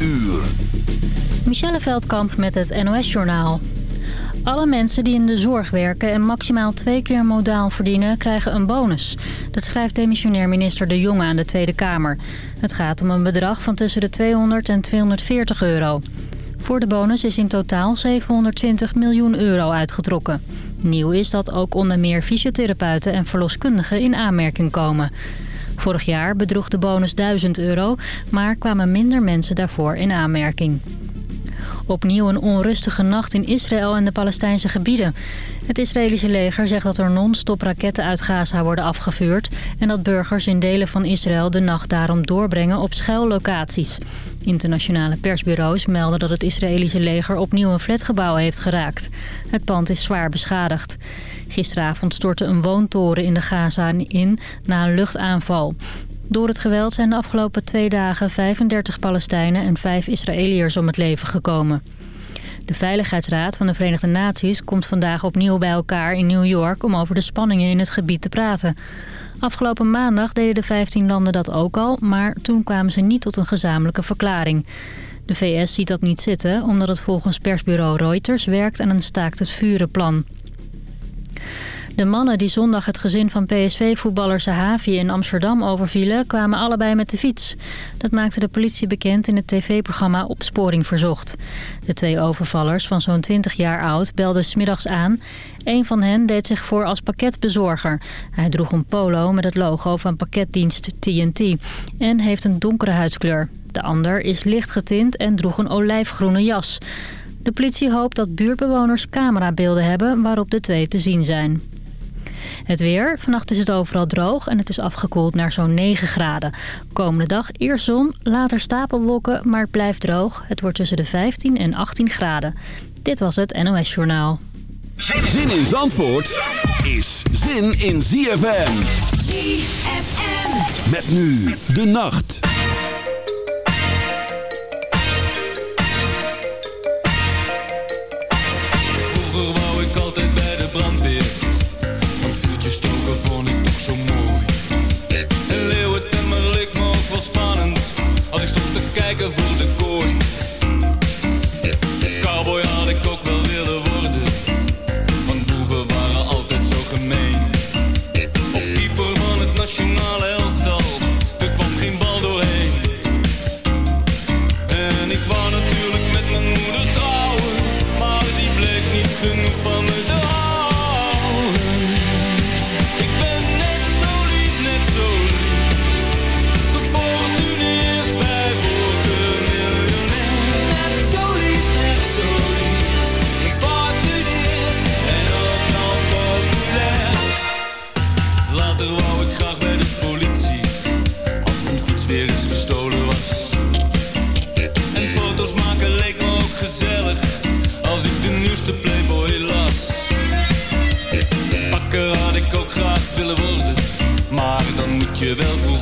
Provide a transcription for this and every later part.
uur. Michelle Veldkamp met het NOS-journaal. Alle mensen die in de zorg werken en maximaal twee keer modaal verdienen... krijgen een bonus. Dat schrijft demissionair minister De Jonge aan de Tweede Kamer. Het gaat om een bedrag van tussen de 200 en 240 euro. Voor de bonus is in totaal 720 miljoen euro uitgetrokken. Nieuw is dat ook onder meer fysiotherapeuten en verloskundigen in aanmerking komen. Vorig jaar bedroeg de bonus 1000 euro, maar kwamen minder mensen daarvoor in aanmerking. Opnieuw een onrustige nacht in Israël en de Palestijnse gebieden. Het Israëlische leger zegt dat er non-stop raketten uit Gaza worden afgevuurd... en dat burgers in delen van Israël de nacht daarom doorbrengen op schuillocaties. Internationale persbureaus melden dat het Israëlische leger opnieuw een flatgebouw heeft geraakt. Het pand is zwaar beschadigd. Gisteravond stortte een woontoren in de Gaza in na een luchtaanval. Door het geweld zijn de afgelopen twee dagen 35 Palestijnen en 5 Israëliërs om het leven gekomen. De Veiligheidsraad van de Verenigde Naties komt vandaag opnieuw bij elkaar in New York om over de spanningen in het gebied te praten. Afgelopen maandag deden de 15 landen dat ook al, maar toen kwamen ze niet tot een gezamenlijke verklaring. De VS ziet dat niet zitten omdat het volgens persbureau Reuters werkt aan een staakt het vuren plan. De mannen die zondag het gezin van PSV-voetballer Sahavi in Amsterdam overvielen... kwamen allebei met de fiets. Dat maakte de politie bekend in het tv-programma Opsporing Verzocht. De twee overvallers van zo'n 20 jaar oud belden smiddags aan. Een van hen deed zich voor als pakketbezorger. Hij droeg een polo met het logo van pakketdienst TNT... en heeft een donkere huidskleur. De ander is licht getint en droeg een olijfgroene jas... De politie hoopt dat buurtbewoners camerabeelden hebben waarop de twee te zien zijn. Het weer. Vannacht is het overal droog en het is afgekoeld naar zo'n 9 graden. Komende dag eerst zon, later stapelwolken, maar het blijft droog. Het wordt tussen de 15 en 18 graden. Dit was het NOS Journaal. Zin in Zandvoort is zin in ZFM. ZFM. Met nu de nacht. Je wel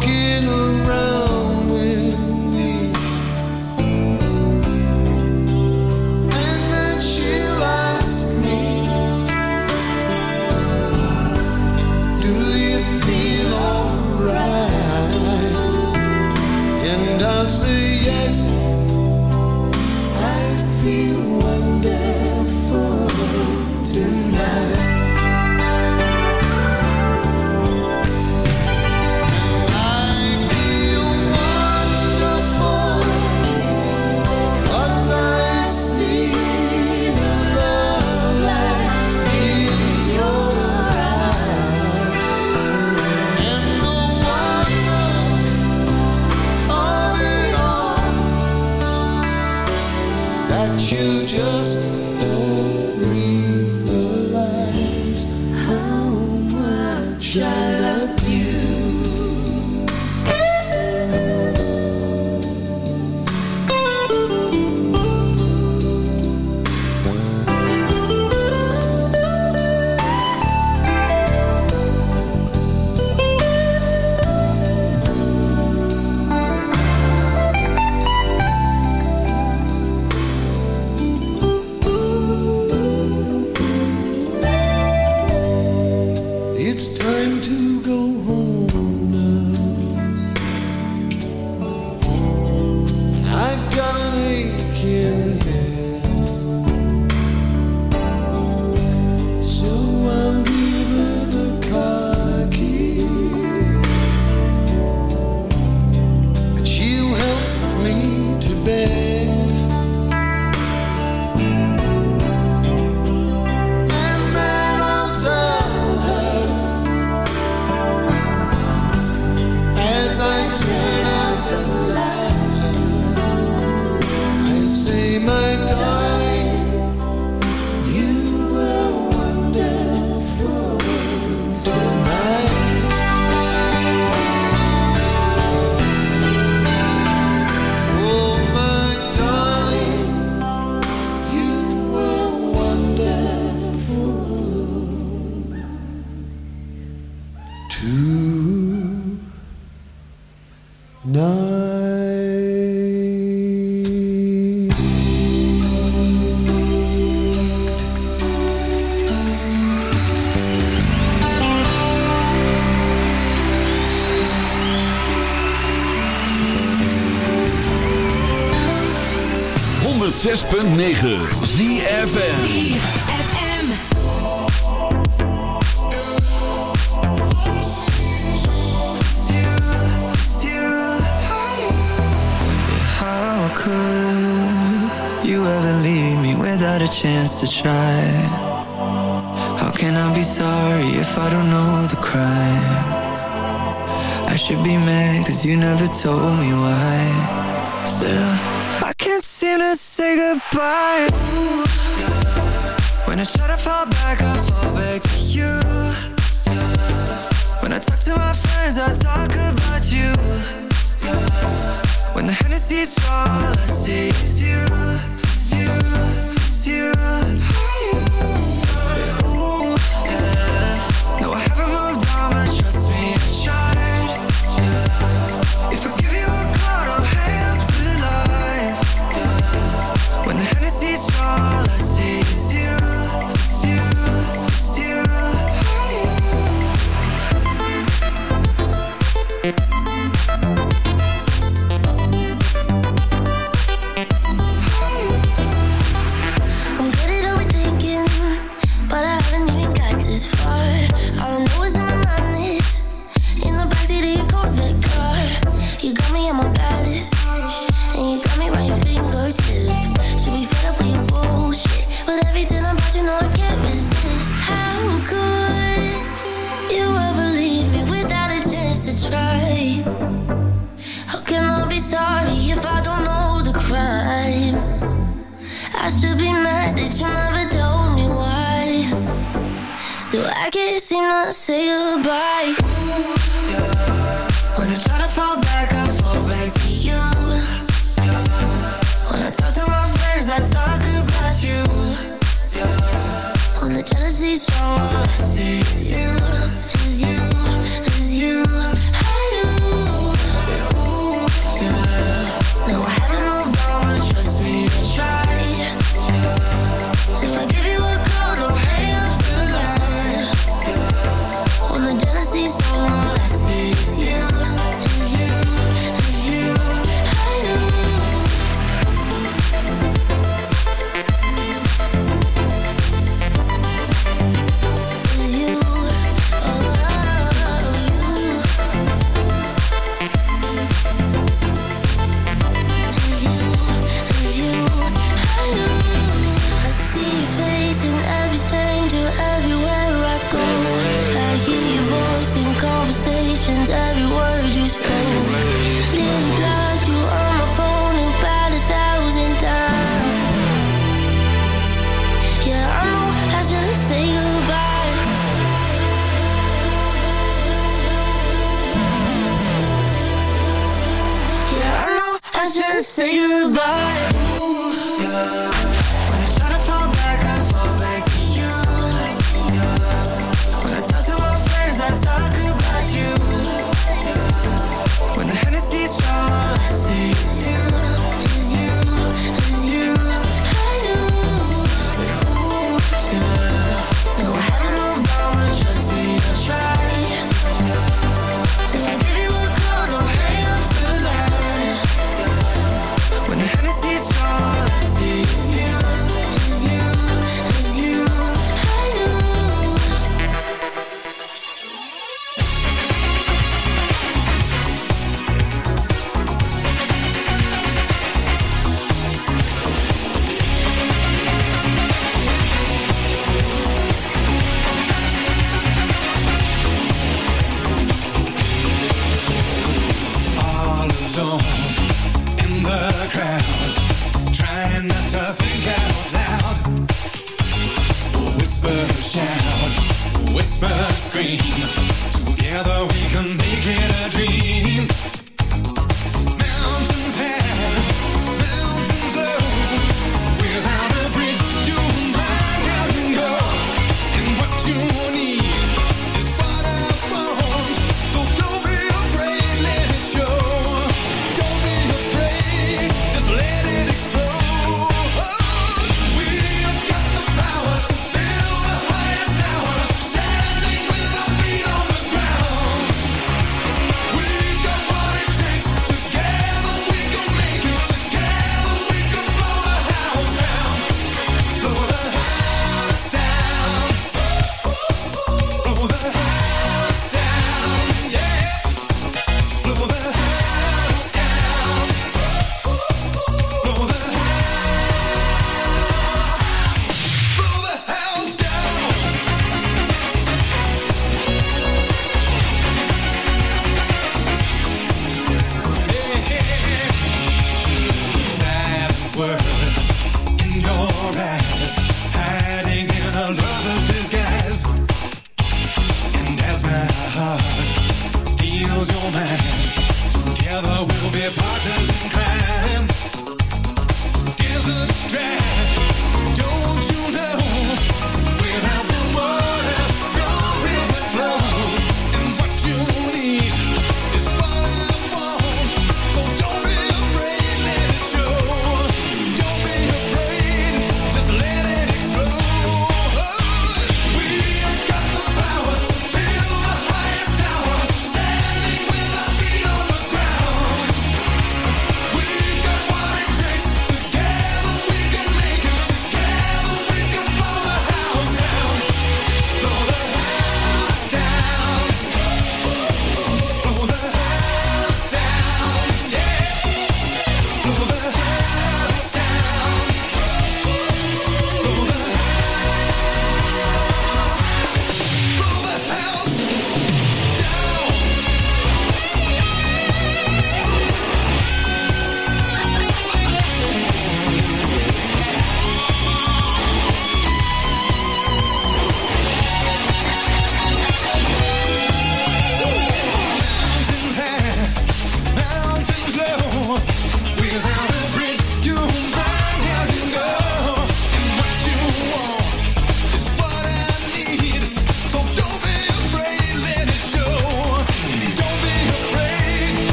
106.9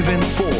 living for.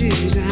energies.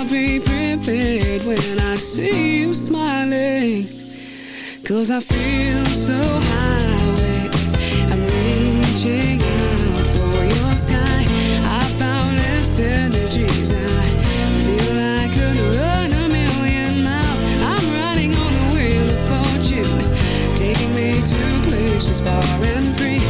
I'll be prepared when I see you smiling. Cause I feel so high, I'm reaching out for your sky. I found this energies, I feel I could run a million miles. I'm riding on the wheel of fortune, taking me to places far and free.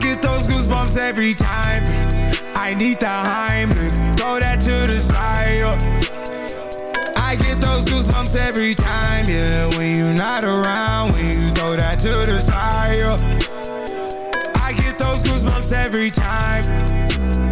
I get those goosebumps every time. I need the Heimlich, throw that to the side. Oh. I get those goosebumps every time, yeah. When you're not around, when you throw that to the side. Oh. I get those goosebumps every time.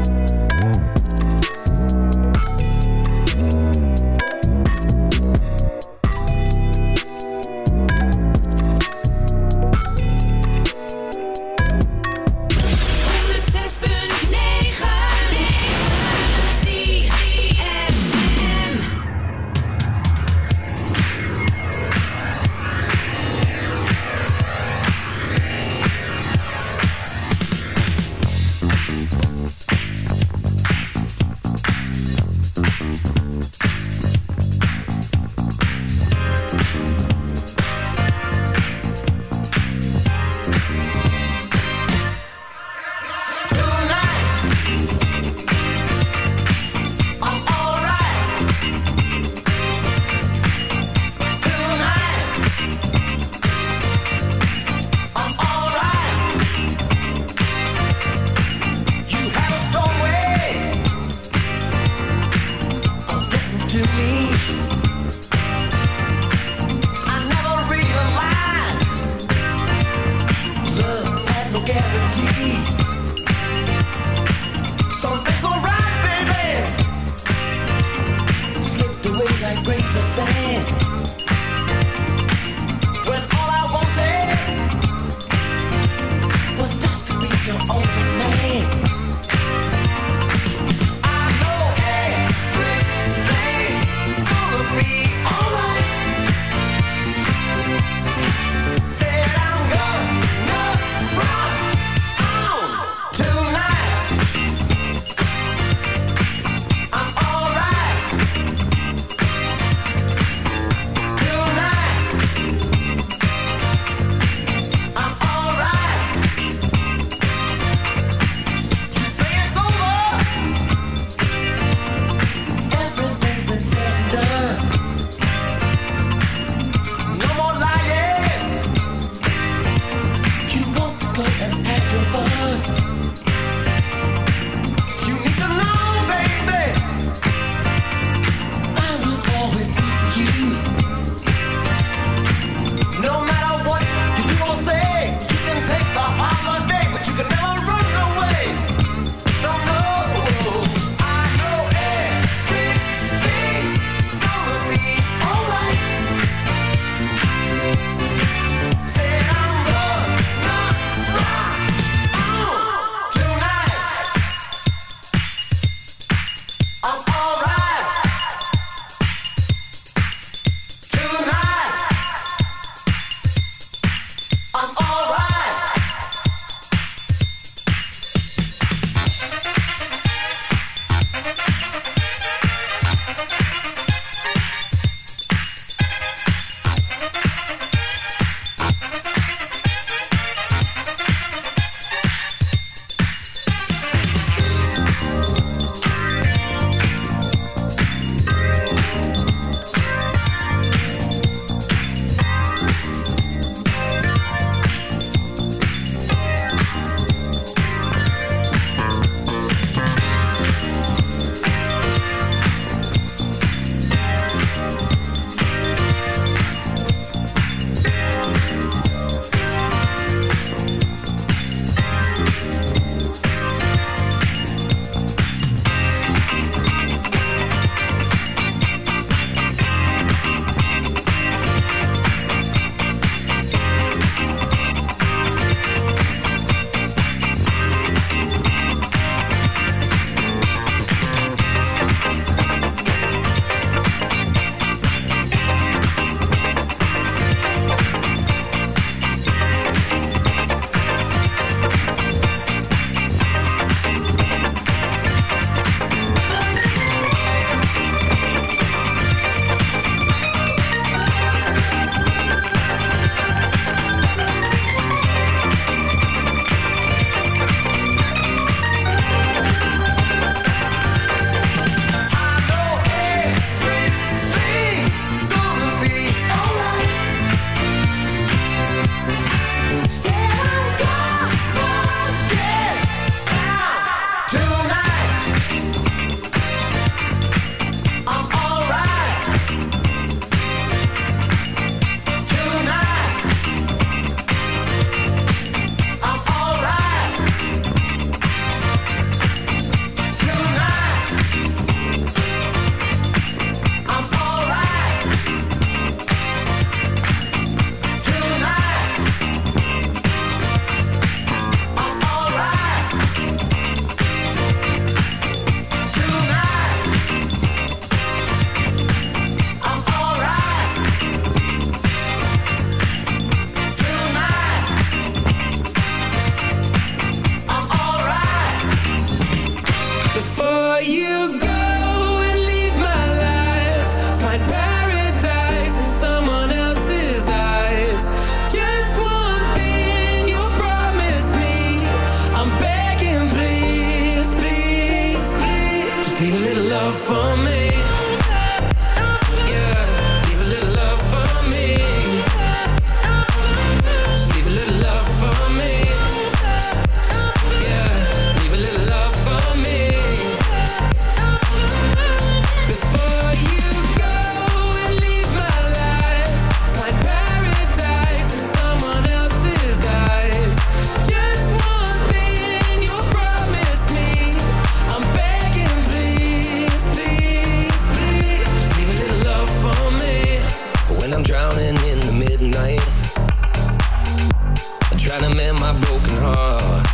broken heart.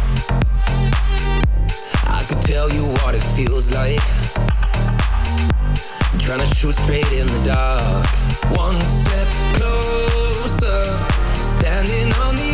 I could tell you what it feels like. I'm trying to shoot straight in the dark. One step closer, standing on the